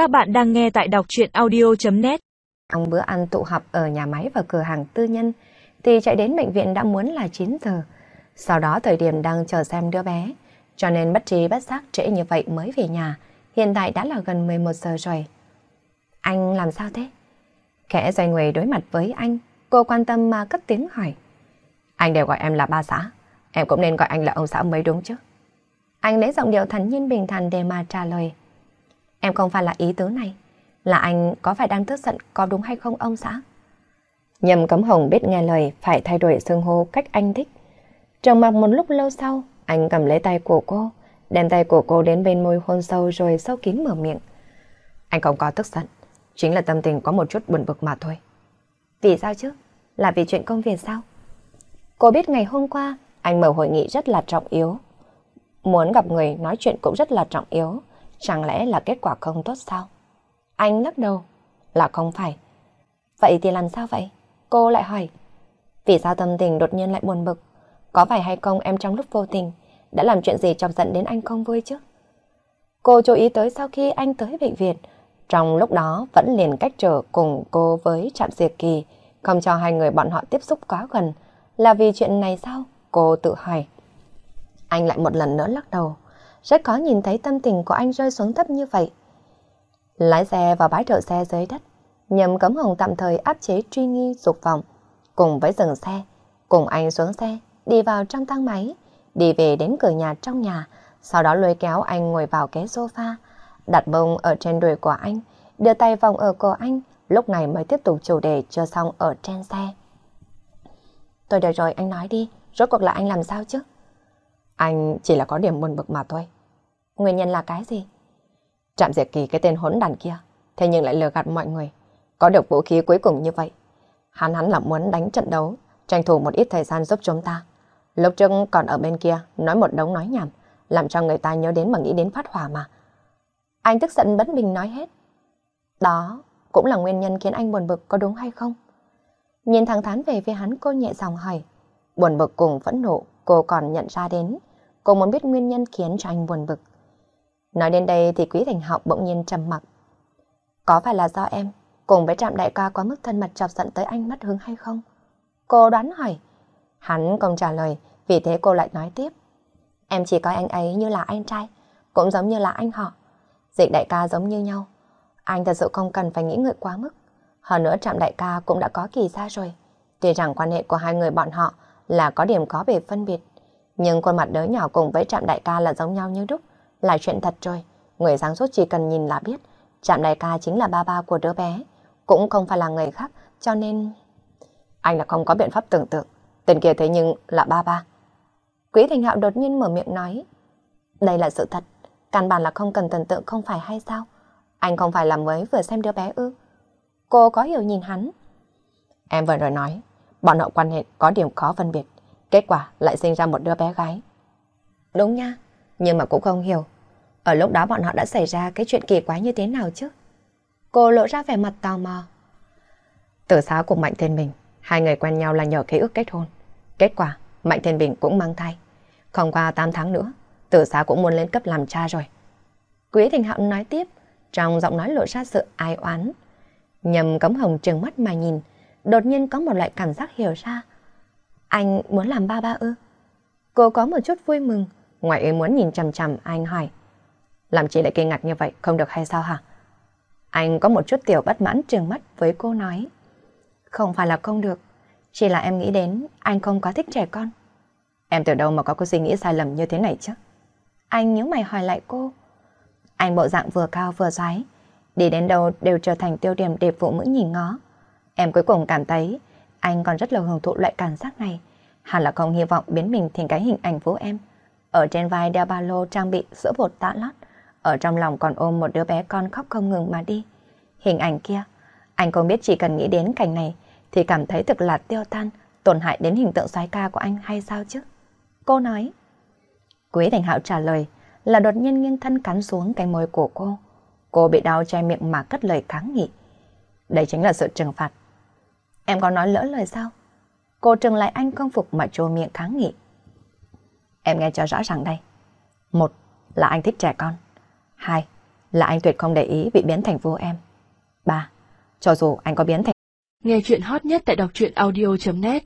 Các bạn đang nghe tại đọc truyện audio.net Trong bữa ăn tụ họp ở nhà máy và cửa hàng tư nhân thì chạy đến bệnh viện đã muốn là 9 giờ. Sau đó thời điểm đang chờ xem đứa bé, cho nên bất trí bất giác trễ như vậy mới về nhà. Hiện tại đã là gần 11 giờ rồi. Anh làm sao thế? Khẽ xoay người đối mặt với anh, cô quan tâm mà cất tiếng hỏi. Anh đều gọi em là ba xã, em cũng nên gọi anh là ông xã mới đúng chứ. Anh lấy giọng điệu thản nhiên bình thản để mà trả lời. Em không phải là ý tứ này. Là anh có phải đang tức giận có đúng hay không ông xã? Nhầm cấm hồng biết nghe lời phải thay đổi xưng hô cách anh thích. Trầm mặc một lúc lâu sau, anh cầm lấy tay của cô, đem tay của cô đến bên môi hôn sâu rồi sâu kín mở miệng. Anh không có tức giận, chính là tâm tình có một chút buồn bực mà thôi. Vì sao chứ? Là vì chuyện công việc sao? Cô biết ngày hôm qua anh mở hội nghị rất là trọng yếu. Muốn gặp người nói chuyện cũng rất là trọng yếu. Chẳng lẽ là kết quả không tốt sao? Anh lắc đầu. Là không phải. Vậy thì làm sao vậy? Cô lại hỏi. Vì sao tâm tình đột nhiên lại buồn bực? Có phải hay không em trong lúc vô tình đã làm chuyện gì chọc giận đến anh không vui chứ? Cô chú ý tới sau khi anh tới bệnh viện, trong lúc đó vẫn liền cách trở cùng cô với Trạm Diệt Kỳ, không cho hai người bọn họ tiếp xúc quá gần. Là vì chuyện này sao? Cô tự hỏi. Anh lại một lần nữa lắc đầu. Rất khó nhìn thấy tâm tình của anh rơi xuống thấp như vậy. Lái xe vào bãi đậu xe dưới đất, nhầm cấm hồng tạm thời áp chế truy nghi dục vọng. Cùng với dừng xe, cùng anh xuống xe, đi vào trong thang máy, đi về đến cửa nhà trong nhà, sau đó lôi kéo anh ngồi vào ghế sofa, đặt bông ở trên đùi của anh, đưa tay vòng ở cổ anh, lúc này mới tiếp tục chủ đề chưa xong ở trên xe. Tôi đợi rồi, anh nói đi, rốt cuộc là anh làm sao chứ? Anh chỉ là có điểm buồn bực mà thôi. Nguyên nhân là cái gì? Trạm diệt kỳ cái tên hỗn đàn kia, thế nhưng lại lừa gạt mọi người. Có được vũ khí cuối cùng như vậy. Hắn hắn là muốn đánh trận đấu, tranh thủ một ít thời gian giúp chúng ta. Lúc trước còn ở bên kia, nói một đống nói nhảm, làm cho người ta nhớ đến mà nghĩ đến phát hỏa mà. Anh tức giận bất bình nói hết. Đó cũng là nguyên nhân khiến anh buồn bực có đúng hay không? Nhìn thẳng thắn về phía hắn cô nhẹ giọng hỏi. Buồn bực cùng phẫn nộ cô còn nhận ra đến. Cô muốn biết nguyên nhân khiến cho anh buồn bực. Nói đến đây thì Quý Thành Hạo bỗng nhiên trầm mặc. Có phải là do em cùng với trạm đại ca quá mức thân mật chọc giận tới anh mất hứng hay không? Cô đoán hỏi. Hắn không trả lời, vì thế cô lại nói tiếp. Em chỉ coi anh ấy như là anh trai, cũng giống như là anh họ. Dịch đại ca giống như nhau. Anh thật sự không cần phải nghĩ ngợi quá mức. Hơn nữa trạm đại ca cũng đã có kỳ ra rồi. Tuy rằng quan hệ của hai người bọn họ là có điểm có bề phân biệt. Nhưng khuôn mặt đứa nhỏ cùng với trạm đại ca là giống nhau như đúc, là chuyện thật rồi. Người sáng suốt chỉ cần nhìn là biết, trạm đại ca chính là ba ba của đứa bé, cũng không phải là người khác, cho nên... Anh là không có biện pháp tưởng tượng, tên kia thế nhưng là ba ba. Quý Thành Hạo đột nhiên mở miệng nói, đây là sự thật, căn bản là không cần tưởng tượng không phải hay sao? Anh không phải là mới vừa xem đứa bé ư? Cô có hiểu nhìn hắn. Em vừa rồi nói, bọn họ quan hệ có điểm khó phân biệt. Kết quả lại sinh ra một đứa bé gái. Đúng nha, nhưng mà cũng không hiểu. Ở lúc đó bọn họ đã xảy ra cái chuyện kỳ quái như thế nào chứ? Cô lộ ra vẻ mặt tò mò. Tử xá cùng Mạnh Thiên Bình, hai người quen nhau là nhờ ký ức kết hôn. Kết quả, Mạnh Thiên Bình cũng mang thai. Không qua 8 tháng nữa, tử xá cũng muốn lên cấp làm cha rồi. Quý Thành Hạo nói tiếp, trong giọng nói lộ ra sự ai oán. Nhầm cấm hồng trừng mắt mà nhìn, đột nhiên có một loại cảm giác hiểu ra. Anh muốn làm ba ba ư? Cô có một chút vui mừng, ngoại ý muốn nhìn chằm chằm anh hỏi. Làm chị lại kinh ngạc như vậy, không được hay sao hả? Anh có một chút tiểu bất mãn trừng mắt với cô nói. Không phải là không được, chỉ là em nghĩ đến anh không có thích trẻ con. Em từ đâu mà có cái suy nghĩ sai lầm như thế này chứ? Anh nhớ mày hỏi lại cô. Anh bộ dạng vừa cao vừa xoáy đi đến đâu đều trở thành tiêu điểm để phụ nữ nhìn ngó. Em cuối cùng cảm thấy anh còn rất là hưởng thụ loại cảm giác này. Hẳn là không hy vọng biến mình thành cái hình ảnh vũ em. Ở trên vai đeo ba lô trang bị sữa bột tã lót. Ở trong lòng còn ôm một đứa bé con khóc không ngừng mà đi. Hình ảnh kia, anh không biết chỉ cần nghĩ đến cảnh này thì cảm thấy thực là tiêu tan, tổn hại đến hình tượng xoái ca của anh hay sao chứ? Cô nói. Quý Thành Hạo trả lời là đột nhiên nghiêng thân cắn xuống cái môi của cô. Cô bị đau che miệng mà cất lời kháng nghị. Đây chính là sự trừng phạt Em có nói lỡ lời sao? Cô trừng lại anh công phục mà trô miệng kháng nghị. Em nghe cho rõ ràng đây. Một là anh thích trẻ con. Hai, là anh tuyệt không để ý bị biến thành vô em. Ba, cho dù anh có biến thành... Nghe chuyện hot nhất tại đọc truyện audio.net